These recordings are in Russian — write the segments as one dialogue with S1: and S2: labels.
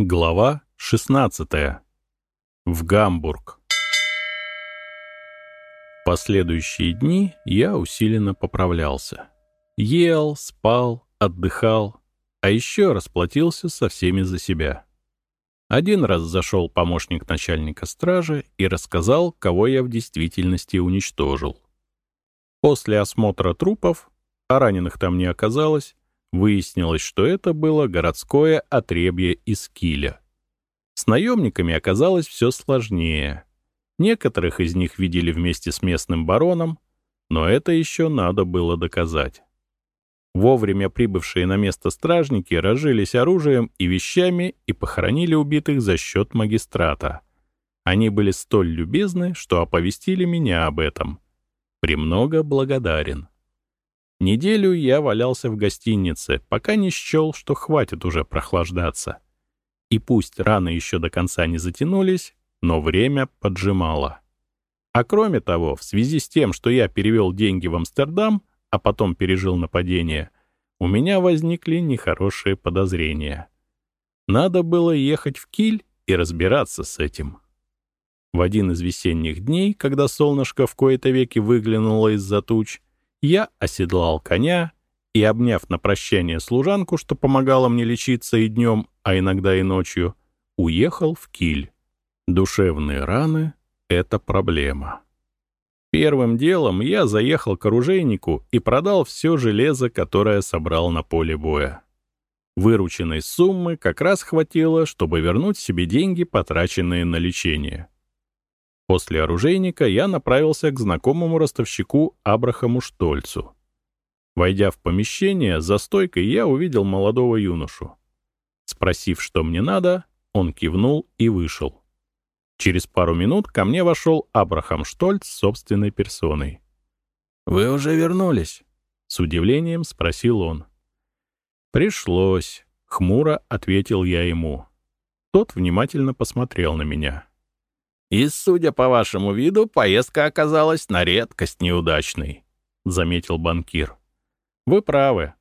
S1: Глава 16. В Гамбург. Последующие дни я усиленно поправлялся. Ел, спал, отдыхал, а еще расплатился со всеми за себя. Один раз зашел помощник начальника стражи и рассказал, кого я в действительности уничтожил. После осмотра трупов, а раненых там не оказалось, Выяснилось, что это было городское отребье из Киля. С наемниками оказалось все сложнее. Некоторых из них видели вместе с местным бароном, но это еще надо было доказать. Вовремя прибывшие на место стражники разжились оружием и вещами и похоронили убитых за счет магистрата. Они были столь любезны, что оповестили меня об этом. Премного благодарен. Неделю я валялся в гостинице, пока не счел, что хватит уже прохлаждаться. И пусть раны еще до конца не затянулись, но время поджимало. А кроме того, в связи с тем, что я перевел деньги в Амстердам, а потом пережил нападение, у меня возникли нехорошие подозрения. Надо было ехать в Киль и разбираться с этим. В один из весенних дней, когда солнышко в кои-то веки выглянуло из-за туч, я оседлал коня и, обняв на прощание служанку, что помогала мне лечиться и днем, а иногда и ночью, уехал в Киль. Душевные раны — это проблема. Первым делом я заехал к оружейнику и продал все железо, которое собрал на поле боя. Вырученной суммы как раз хватило, чтобы вернуть себе деньги, потраченные на лечение. После оружейника я направился к знакомому ростовщику Абрахаму Штольцу. Войдя в помещение, за стойкой я увидел молодого юношу. Спросив, что мне надо, он кивнул и вышел. Через пару минут ко мне вошел Абрахам Штольц собственной персоной.
S2: «Вы уже вернулись?»
S1: — с удивлением спросил он. «Пришлось», — хмуро ответил я ему. Тот внимательно посмотрел на меня.
S2: И, судя по вашему виду, поездка оказалась на редкость неудачной», — заметил банкир.
S1: «Вы правы».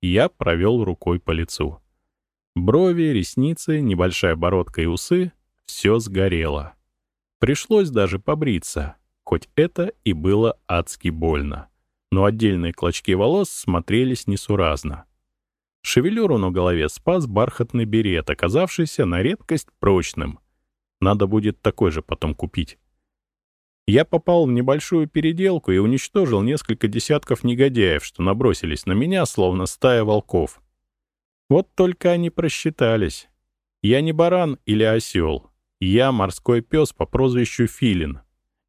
S1: Я провел рукой по лицу. Брови, ресницы, небольшая бородка и усы — все сгорело. Пришлось даже побриться, хоть это и было адски больно. Но отдельные клочки волос смотрелись несуразно. Шевелюру на голове спас бархатный берет, оказавшийся на редкость прочным — надо будет такой же потом купить. Я попал в небольшую переделку и уничтожил несколько десятков негодяев, что набросились на меня, словно стая волков. Вот только они просчитались. Я не баран или осел. Я морской пес по прозвищу Филин.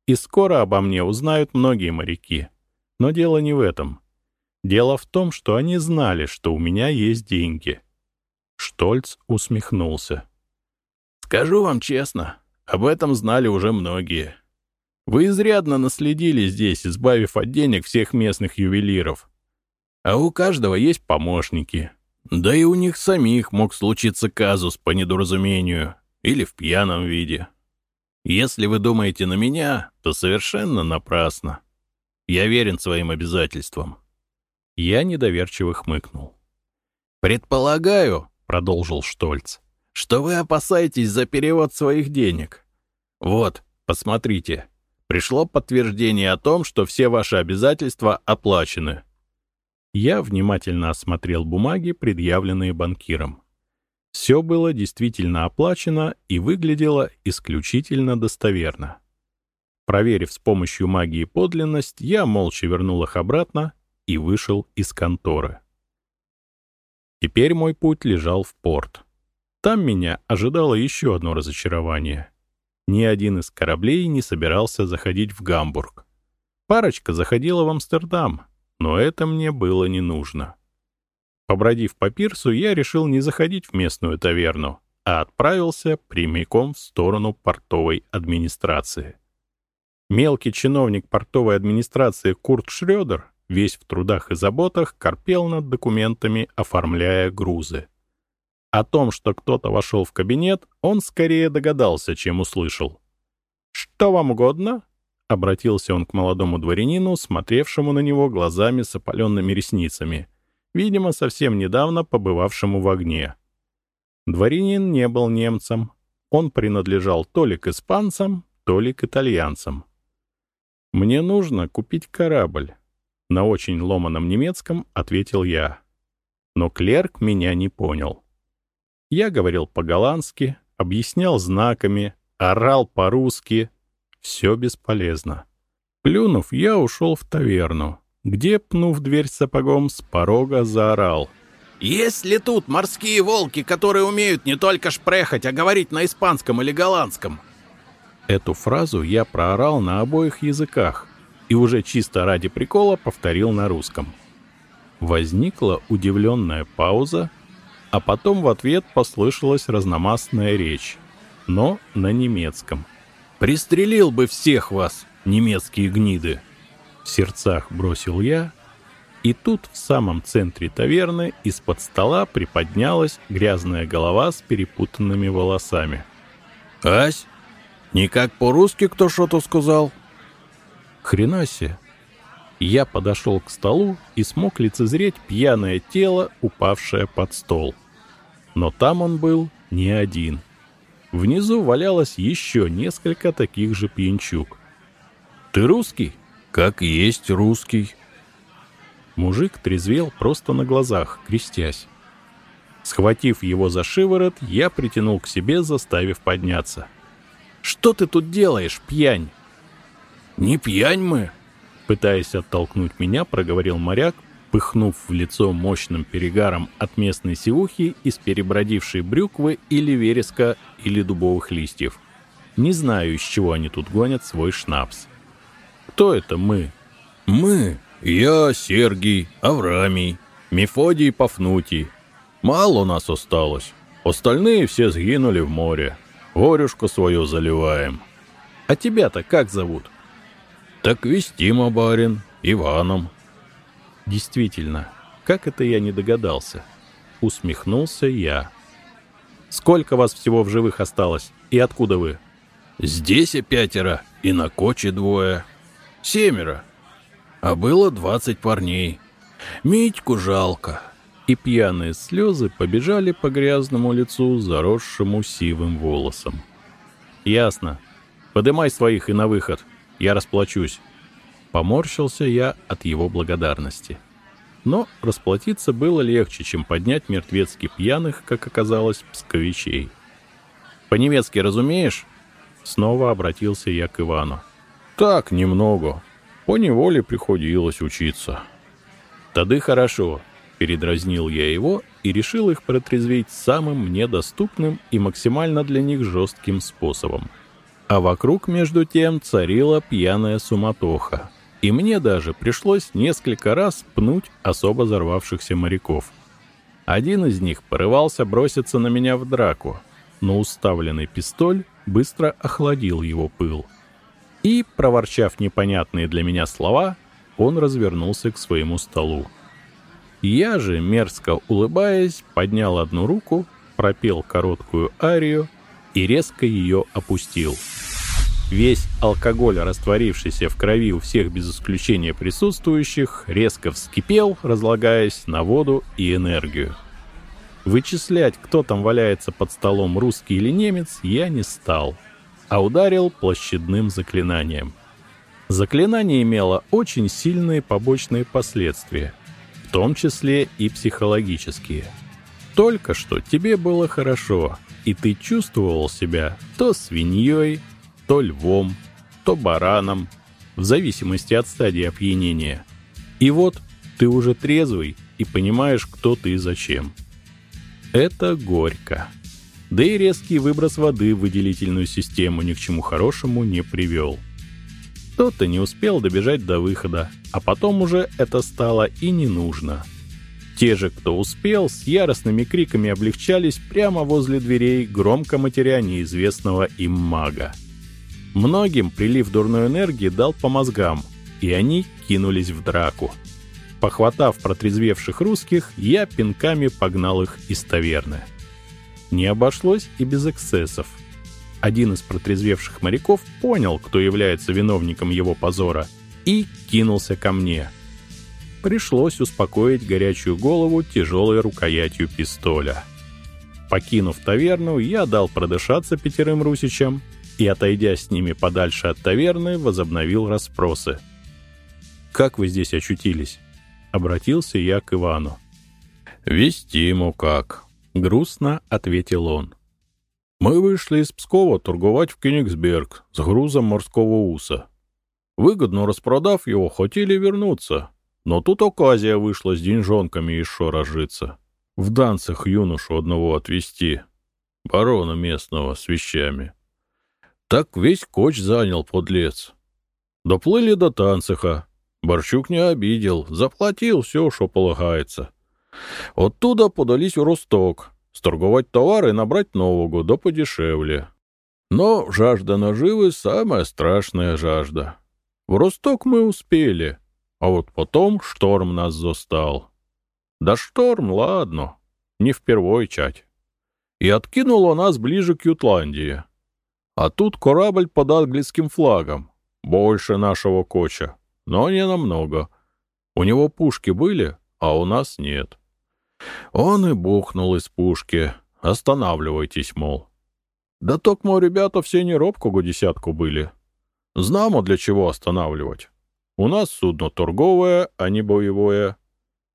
S1: И скоро обо мне узнают многие моряки. Но дело не в этом. Дело в том, что они знали, что у меня есть деньги. Штольц усмехнулся.
S2: Скажу вам честно, об этом знали уже многие. Вы изрядно наследили здесь, избавив от денег всех местных ювелиров. А у каждого есть помощники. Да и у них самих мог случиться казус по недоразумению или в пьяном виде. Если вы думаете на меня, то совершенно напрасно. Я верен своим обязательствам.
S1: Я недоверчиво хмыкнул.
S2: «Предполагаю», — продолжил Штольц, что вы опасаетесь за перевод своих денег. Вот, посмотрите, пришло подтверждение о том, что все ваши обязательства оплачены.
S1: Я внимательно осмотрел бумаги, предъявленные банкиром. Все было действительно оплачено и выглядело исключительно достоверно. Проверив с помощью магии подлинность, я молча вернул их обратно и вышел из конторы. Теперь мой путь лежал в порт. Там меня ожидало еще одно разочарование. Ни один из кораблей не собирался заходить в Гамбург. Парочка заходила в Амстердам, но это мне было не нужно. Побродив по пирсу, я решил не заходить в местную таверну, а отправился прямиком в сторону портовой администрации. Мелкий чиновник портовой администрации Курт Шрёдер, весь в трудах и заботах, корпел над документами, оформляя грузы. О том, что кто-то вошел в кабинет, он скорее догадался, чем услышал. «Что вам угодно?» — обратился он к молодому дворянину, смотревшему на него глазами с опаленными ресницами, видимо, совсем недавно побывавшему в огне. Дворянин не был немцем. Он принадлежал то ли к испанцам, то ли к итальянцам. «Мне нужно купить корабль», — на очень ломаном немецком ответил я. Но клерк меня не понял. Я говорил по-голландски, объяснял знаками, орал по-русски. Все бесполезно. Плюнув, я ушел в таверну, где, пнув дверь сапогом, с порога заорал.
S2: «Есть ли тут морские волки, которые умеют не только шпрехать, а говорить на испанском или голландском?»
S1: Эту фразу я проорал на обоих языках и уже чисто ради прикола повторил на русском. Возникла удивленная пауза, а потом в ответ послышалась разномастная речь, но на немецком.
S2: «Пристрелил бы всех вас, немецкие гниды!»
S1: В сердцах бросил я, и тут в самом центре таверны из-под стола приподнялась грязная голова с перепутанными волосами.
S2: «Ась, не как по-русски кто что-то сказал?»
S1: «Хрена себе!» Я подошел к столу и смог лицезреть пьяное тело, упавшее под стол. Но там он был не один. Внизу валялось еще несколько таких же пьянчук. «Ты русский?»
S2: «Как есть русский».
S1: Мужик трезвел просто на глазах, крестясь. Схватив его за шиворот, я притянул к себе, заставив подняться. «Что ты тут делаешь, пьянь?»
S2: «Не пьянь мы!»
S1: Пытаясь оттолкнуть меня, проговорил моряк, пыхнув в лицо мощным перегаром от местной сивухи из перебродившей брюквы или вереска или дубовых листьев. Не знаю, из чего они тут гонят свой шнапс. «Кто это мы?»
S2: «Мы. Я Сергий, Аврамий, Мефодий Пафнутий. Мало нас осталось. Остальные все сгинули в море. Горюшку свою заливаем».
S1: «А тебя-то как зовут?»
S2: «Так Вестима барин, Иваном».
S1: «Действительно, как это я не догадался?» Усмехнулся я. «Сколько вас всего в живых осталось? И откуда вы?»
S2: «Здесь и пятеро, и на коче двое. Семеро. А было двадцать парней. Митьку жалко».
S1: И пьяные слезы побежали по грязному лицу, заросшему сивым волосом. «Ясно. Подымай своих и на выход. Я расплачусь». Поморщился я от его благодарности. Но расплатиться было легче, чем поднять мертвецки пьяных, как оказалось, псковичей. «По-немецки разумеешь?» Снова обратился я к Ивану.
S2: «Так, немного. По неволе приходилось учиться».
S1: «Тады хорошо», — передразнил я его и решил их протрезвить самым мне доступным и максимально для них жестким способом — а вокруг, между тем, царила пьяная суматоха. И мне даже пришлось несколько раз пнуть особо взорвавшихся моряков. Один из них порывался броситься на меня в драку, но уставленный пистоль быстро охладил его пыл. И, проворчав непонятные для меня слова, он развернулся к своему столу. Я же, мерзко улыбаясь, поднял одну руку, пропел короткую арию и резко ее опустил. Весь алкоголь, растворившийся в крови у всех без исключения присутствующих, резко вскипел, разлагаясь на воду и энергию. Вычислять, кто там валяется под столом, русский или немец, я не стал, а ударил площадным заклинанием. Заклинание имело очень сильные побочные последствия, в том числе и психологические. Только что тебе было хорошо, и ты чувствовал себя то свиньей, то львом, то бараном, в зависимости от стадии опьянения. И вот ты уже трезвый и понимаешь, кто ты и зачем. Это горько. Да и резкий выброс воды в выделительную систему ни к чему хорошему не привел. Кто-то не успел добежать до выхода, а потом уже это стало и не нужно – те же, кто успел, с яростными криками облегчались прямо возле дверей, громко матеря неизвестного им мага. Многим прилив дурной энергии дал по мозгам, и они кинулись в драку. Похватав протрезвевших русских, я пинками погнал их из таверны. Не обошлось и без эксцессов. Один из протрезвевших моряков понял, кто является виновником его позора, и кинулся ко мне — пришлось успокоить горячую голову тяжелой рукоятью пистоля. Покинув таверну, я дал продышаться пятерым русичам и, отойдя с ними подальше от таверны, возобновил расспросы. «Как вы здесь очутились?» — обратился я к Ивану.
S2: «Вести ему как», — грустно ответил он. «Мы вышли из Пскова торговать в Кенигсберг с грузом морского уса. Выгодно распродав его, хотели вернуться, но тут оказия вышла с деньжонками еще разжиться. В Данцах юношу одного отвезти, барона местного с вещами. Так весь коч занял подлец. Доплыли до Танцеха. Борчук не обидел, заплатил все, что полагается. Оттуда подались в Росток, сторговать товары и набрать нового, да подешевле. Но жажда наживы — самая страшная жажда. В Росток мы успели, а вот потом шторм нас застал. Да шторм, ладно, не впервой чать. И откинуло нас ближе к Ютландии. А тут корабль под английским флагом, больше нашего коча, но не намного. У него пушки были, а у нас нет. Он и бухнул из пушки. Останавливайтесь, мол. Да токмо ребята все не робкого десятку были. Знамо, для чего останавливать. У нас судно торговое, а не боевое.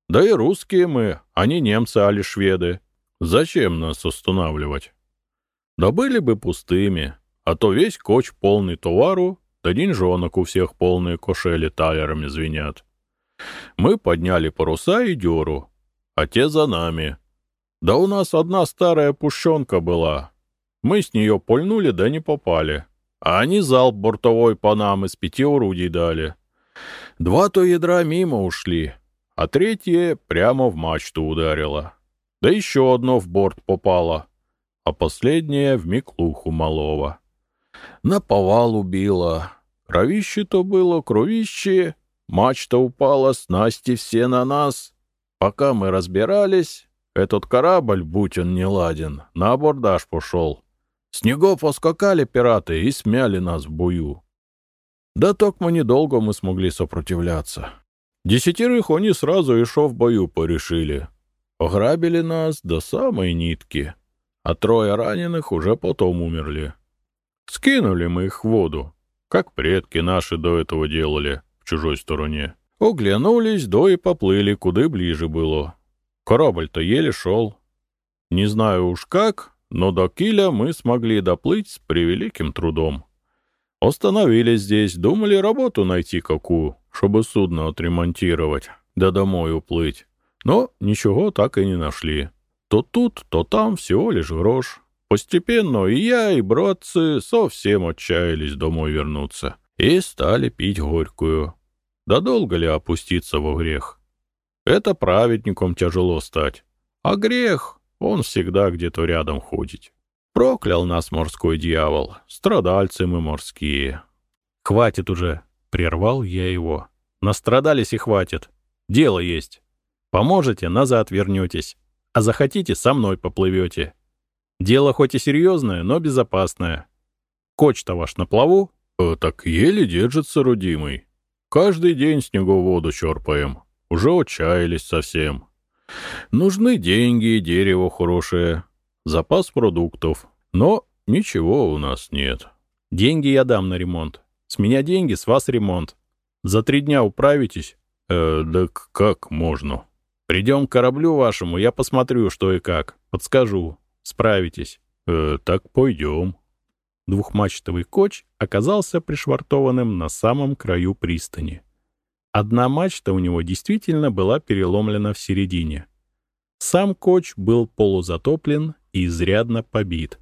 S2: Да и русские мы, а не немцы, али шведы. Зачем нас останавливать? Да были бы пустыми, а то весь коч полный товару, да деньжонок у всех полные кошели талерами звенят. Мы подняли паруса и дёру, а те за нами. Да у нас одна старая пущенка была. Мы с нее пульнули, да не попали. А они залп бортовой по нам из пяти орудий дали. Два-то ядра мимо ушли, а третье прямо в мачту ударило. Да еще одно в борт попало, а последнее в Миклуху малого. На повал убило. Кровище-то было, кровище. Мачта упала, снасти все на нас. Пока мы разбирались, этот корабль, будь он не ладен, на абордаж пошел. Снегов оскакали пираты и смяли нас в бою. Да только недолго мы смогли сопротивляться. Десятерых они сразу и шо в бою порешили. Ограбили нас до самой нитки, а трое раненых уже потом умерли. Скинули мы их в воду, как предки наши до этого делали в чужой стороне. Оглянулись, до и поплыли, куда ближе было. Корабль-то еле шел. Не знаю уж как, но до Киля мы смогли доплыть с превеликим трудом. Остановились здесь, думали работу найти какую, чтобы судно отремонтировать, да домой уплыть. Но ничего так и не нашли. То тут, то там всего лишь грош. Постепенно и я, и братцы совсем отчаялись домой вернуться и стали пить горькую. Да долго ли опуститься во грех? Это праведником тяжело стать. А грех, он всегда где-то рядом ходит. Проклял нас морской дьявол, страдальцы мы морские.
S1: «Хватит уже!» — прервал я его. «Настрадались и хватит. Дело есть. Поможете — назад вернетесь. А захотите — со мной поплывете. Дело хоть и серьезное, но безопасное. Коч-то ваш на плаву?»
S2: «Э, «Так еле держится, родимый», Каждый день снеговоду черпаем. Уже отчаялись совсем. Нужны деньги и дерево хорошее. Запас продуктов. Но ничего у нас нет.
S1: Деньги я дам на ремонт. С меня деньги, с вас ремонт. За три дня управитесь?
S2: Э, да как можно?
S1: Придем к кораблю вашему, я посмотрю, что и как. Подскажу. Справитесь.
S2: Э, так пойдем.
S1: Двухмачтовый коч оказался пришвартованным на самом краю пристани. Одна мачта у него действительно была переломлена в середине. Сам коч был полузатоплен и изрядно побит.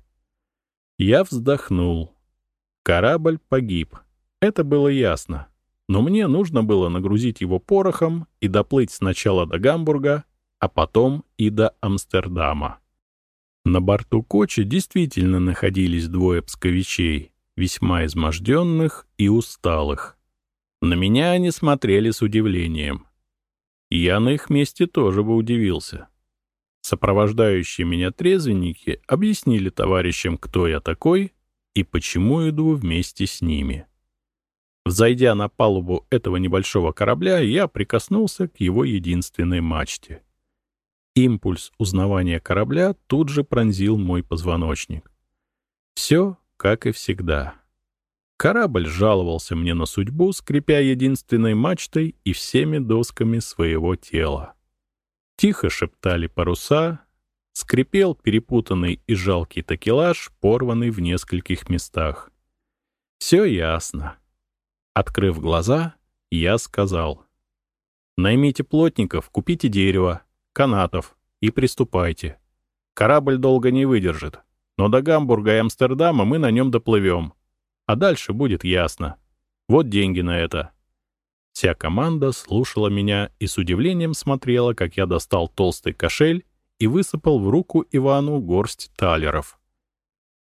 S1: Я вздохнул. Корабль погиб. Это было ясно. Но мне нужно было нагрузить его порохом и доплыть сначала до Гамбурга, а потом и до Амстердама. На борту Кочи действительно находились двое псковичей, весьма изможденных и усталых. На меня они смотрели с удивлением. Я на их месте тоже бы удивился. Сопровождающие меня трезвенники объяснили товарищам, кто я такой и почему иду вместе с ними. Взойдя на палубу этого небольшого корабля, я прикоснулся к его единственной мачте. Импульс узнавания корабля тут же пронзил мой позвоночник. Все, как и всегда. Корабль жаловался мне на судьбу, скрипя единственной мачтой и всеми досками своего тела. Тихо шептали паруса, скрипел перепутанный и жалкий такелаж, порванный в нескольких местах. Все ясно. Открыв глаза, я сказал. «Наймите плотников, купите дерево, канатов и приступайте. Корабль долго не выдержит, но до Гамбурга и Амстердама мы на нем доплывем. А дальше будет ясно. Вот деньги на это». Вся команда слушала меня и с удивлением смотрела, как я достал толстый кошель и высыпал в руку Ивану горсть талеров.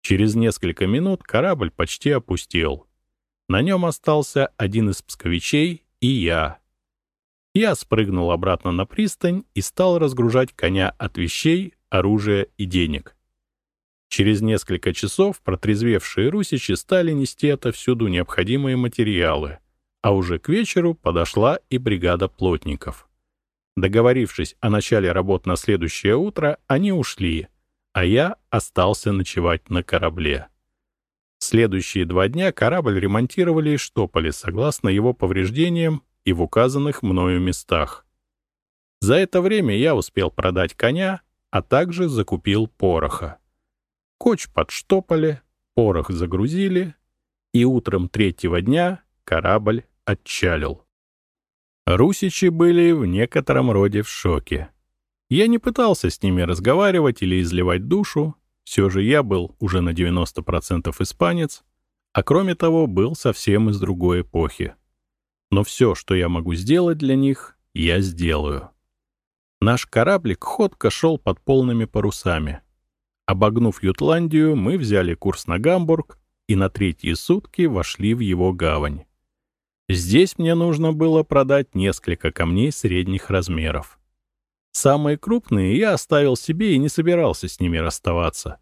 S1: Через несколько минут корабль почти опустел. На нем остался один из псковичей и я. Я спрыгнул обратно на пристань и стал разгружать коня от вещей, оружия и денег. Через несколько часов протрезвевшие русичи стали нести отовсюду необходимые материалы, а уже к вечеру подошла и бригада плотников. Договорившись о начале работ на следующее утро, они ушли, а я остался ночевать на корабле. Следующие два дня корабль ремонтировали и штопали согласно его повреждениям и в указанных мною местах. За это время я успел продать коня, а также закупил пороха. Коч подштопали, порох загрузили, и утром третьего дня корабль отчалил. Русичи были в некотором роде в шоке. Я не пытался с ними разговаривать или изливать душу, все же я был уже на 90% испанец, а кроме того был совсем из другой эпохи. Но все, что я могу сделать для них, я сделаю. Наш кораблик ходко шел под полными парусами. Обогнув Ютландию, мы взяли курс на Гамбург и на третьи сутки вошли в его гавань. Здесь мне нужно было продать несколько камней средних размеров. Самые крупные я оставил себе и не собирался с ними расставаться.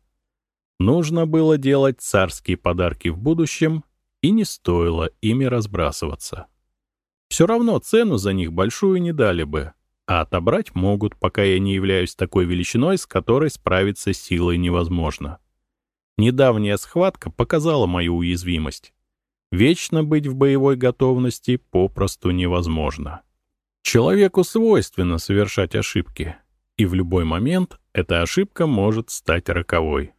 S1: Нужно было делать царские подарки в будущем, и не стоило ими разбрасываться. Все равно цену за них большую не дали бы, а отобрать могут, пока я не являюсь такой величиной, с которой справиться силой невозможно. Недавняя схватка показала мою уязвимость. Вечно быть в боевой готовности попросту невозможно. Человеку свойственно совершать ошибки, и в любой момент эта ошибка может стать роковой.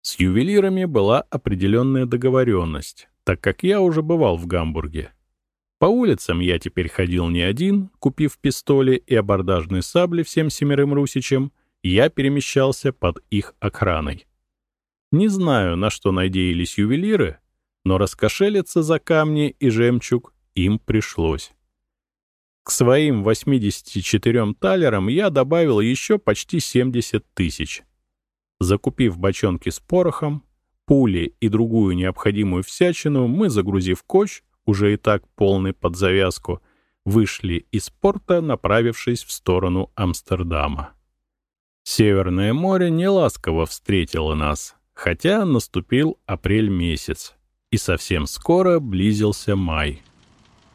S1: С ювелирами была определенная договоренность, так как я уже бывал в Гамбурге. По улицам я теперь ходил не один, купив пистоли и абордажные сабли всем семерым русичам, я перемещался под их охраной. Не знаю, на что надеялись ювелиры, но раскошелиться за камни и жемчуг им пришлось. К своим 84 талерам я добавил еще почти 70 тысяч. Закупив бочонки с порохом, пули и другую необходимую всячину, мы, загрузив коч, уже и так полный под завязку, вышли из порта, направившись в сторону Амстердама. Северное море неласково встретило нас, хотя наступил апрель месяц и совсем скоро близился май.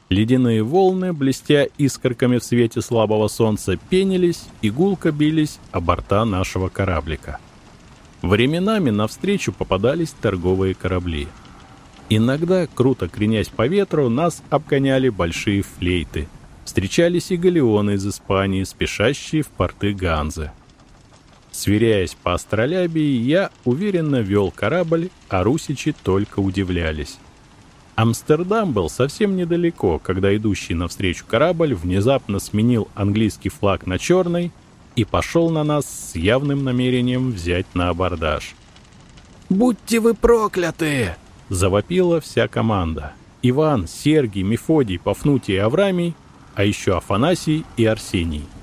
S1: Ледяные волны, блестя искорками в свете слабого солнца, пенились и гулко бились о борта нашего кораблика. Временами навстречу попадались торговые корабли. Иногда, круто кренясь по ветру, нас обгоняли большие флейты. Встречались и галеоны из Испании, спешащие в порты Ганзы. Сверяясь по астролябии, я уверенно вел корабль, а русичи только удивлялись. Амстердам был совсем недалеко, когда идущий навстречу корабль внезапно сменил английский флаг на черный и пошел на нас с явным намерением взять на абордаж.
S2: «Будьте вы прокляты!»
S1: — завопила вся команда. Иван, Сергий, Мефодий, Пафнутий и Аврамий, а еще Афанасий и Арсений —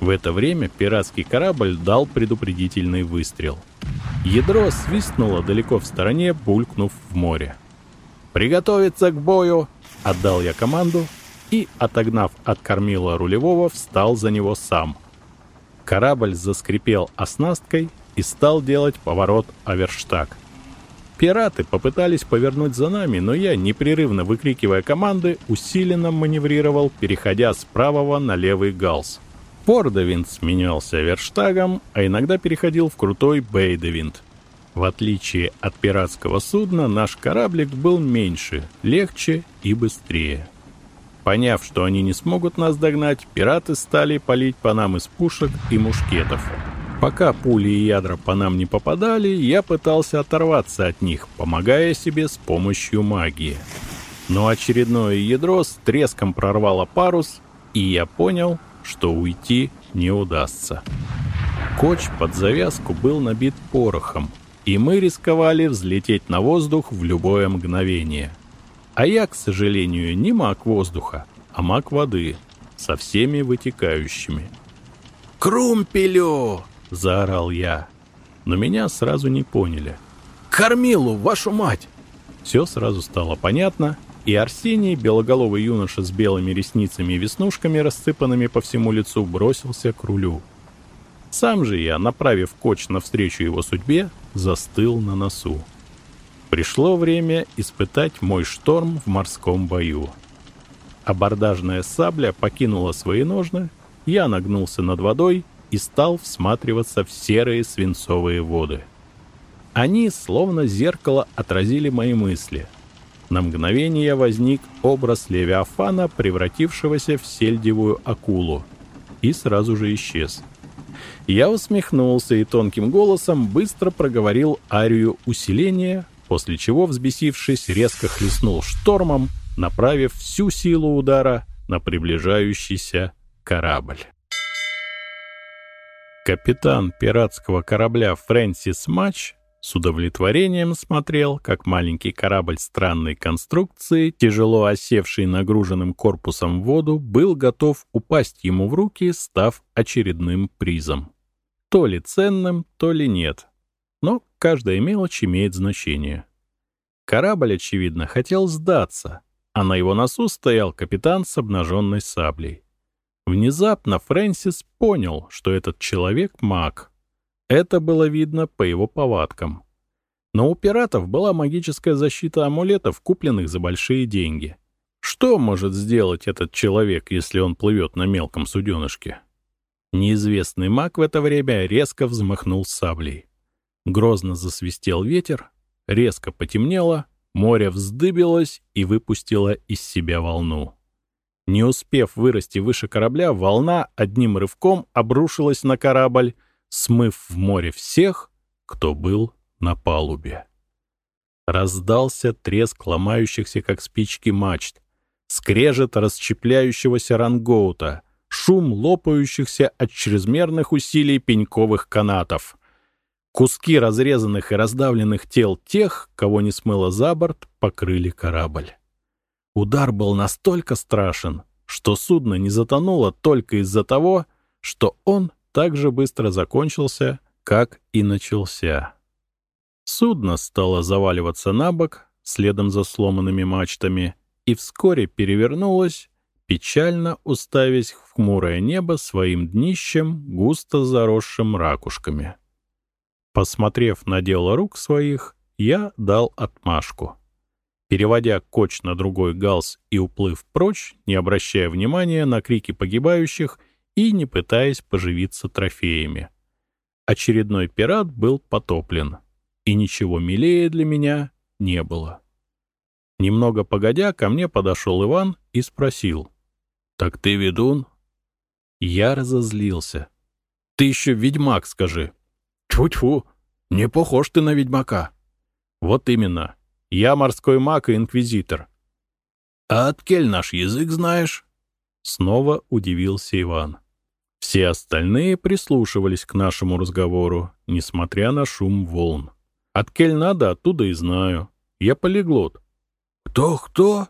S1: в это время пиратский корабль дал предупредительный выстрел. Ядро свистнуло далеко в стороне, булькнув в море. «Приготовиться к бою!» — отдал я команду и, отогнав от кормила рулевого, встал за него сам. Корабль заскрипел оснасткой и стал делать поворот Аверштаг. Пираты попытались повернуть за нами, но я, непрерывно выкрикивая команды, усиленно маневрировал, переходя с правого на левый галс. Фордовинт сменялся верштагом, а иногда переходил в крутой бейдовинт. В отличие от пиратского судна, наш кораблик был меньше, легче и быстрее. Поняв, что они не смогут нас догнать, пираты стали палить по нам из пушек и мушкетов. Пока пули и ядра по нам не попадали, я пытался оторваться от них, помогая себе с помощью магии. Но очередное ядро с треском прорвало парус, и я понял, что уйти не удастся. Коч под завязку был набит порохом, и мы рисковали взлететь на воздух в любое мгновение. А я, к сожалению, не маг воздуха, а маг воды, со всеми вытекающими.
S2: «Крумпелю!»
S1: — заорал я. Но меня сразу не поняли.
S2: «Кормилу, вашу мать!»
S1: Все сразу стало понятно, и Арсений, белоголовый юноша с белыми ресницами и веснушками, рассыпанными по всему лицу, бросился к рулю. Сам же я, направив коч навстречу его судьбе, застыл на носу. Пришло время испытать мой шторм в морском бою. Абордажная сабля покинула свои ножны, я нагнулся над водой и стал всматриваться в серые свинцовые воды. Они, словно зеркало, отразили мои мысли — на мгновение возник образ Левиафана, превратившегося в сельдевую акулу, и сразу же исчез. Я усмехнулся и тонким голосом быстро проговорил арию усиления, после чего, взбесившись, резко хлестнул штормом, направив всю силу удара на приближающийся корабль. Капитан пиратского корабля Фрэнсис Матч с удовлетворением смотрел, как маленький корабль странной конструкции, тяжело осевший нагруженным корпусом в воду, был готов упасть ему в руки, став очередным призом. То ли ценным, то ли нет. Но каждая мелочь имеет значение. Корабль, очевидно, хотел сдаться, а на его носу стоял капитан с обнаженной саблей. Внезапно Фрэнсис понял, что этот человек — маг — это было видно по его повадкам. Но у пиратов была магическая защита амулетов, купленных за большие деньги. Что может сделать этот человек, если он плывет на мелком суденышке? Неизвестный маг в это время резко взмахнул саблей. Грозно засвистел ветер, резко потемнело, море вздыбилось и выпустило из себя волну. Не успев вырасти выше корабля, волна одним рывком обрушилась на корабль, смыв в море всех, кто был на палубе. Раздался треск ломающихся, как спички, мачт, скрежет расщепляющегося рангоута, шум лопающихся от чрезмерных усилий пеньковых канатов. Куски разрезанных и раздавленных тел тех, кого не смыло за борт, покрыли корабль. Удар был настолько страшен, что судно не затонуло только из-за того, что он так же быстро закончился, как и начался. Судно стало заваливаться на бок, следом за сломанными мачтами, и вскоре перевернулось, печально уставясь в хмурое небо своим днищем, густо заросшим ракушками. Посмотрев на дело рук своих, я дал отмашку. Переводя коч на другой галс и уплыв прочь, не обращая внимания на крики погибающих и не пытаясь поживиться трофеями. Очередной пират был потоплен, и ничего милее для меня не было. Немного погодя, ко мне подошел Иван и спросил. «Так ты ведун?» Я разозлился. «Ты еще ведьмак, скажи». «Тьфу-тьфу, не похож ты на ведьмака». «Вот именно. Я морской маг и инквизитор».
S2: «А откель наш язык знаешь?»
S1: Снова удивился Иван. Все остальные прислушивались к нашему разговору, несмотря на шум волн. От Кельнада оттуда и знаю. Я полиглот.
S2: Кто-кто?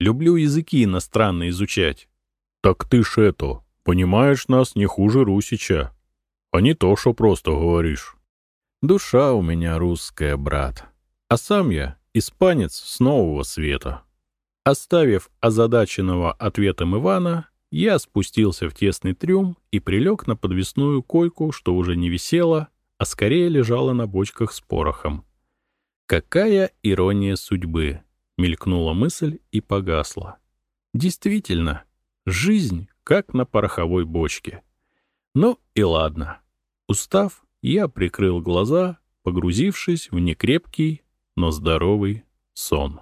S1: Люблю языки иностранные изучать. Так ты ж это, понимаешь нас не хуже Русича. А не то, что просто говоришь. Душа у меня русская, брат. А сам я испанец с нового света. Оставив озадаченного ответом Ивана, я спустился в тесный трюм и прилег на подвесную койку, что уже не висела, а скорее лежала на бочках с порохом. Какая ирония судьбы! Мелькнула мысль и погасла. Действительно, жизнь как на пороховой бочке. Ну и ладно. Устав, я прикрыл глаза, погрузившись в некрепкий, но здоровый сон.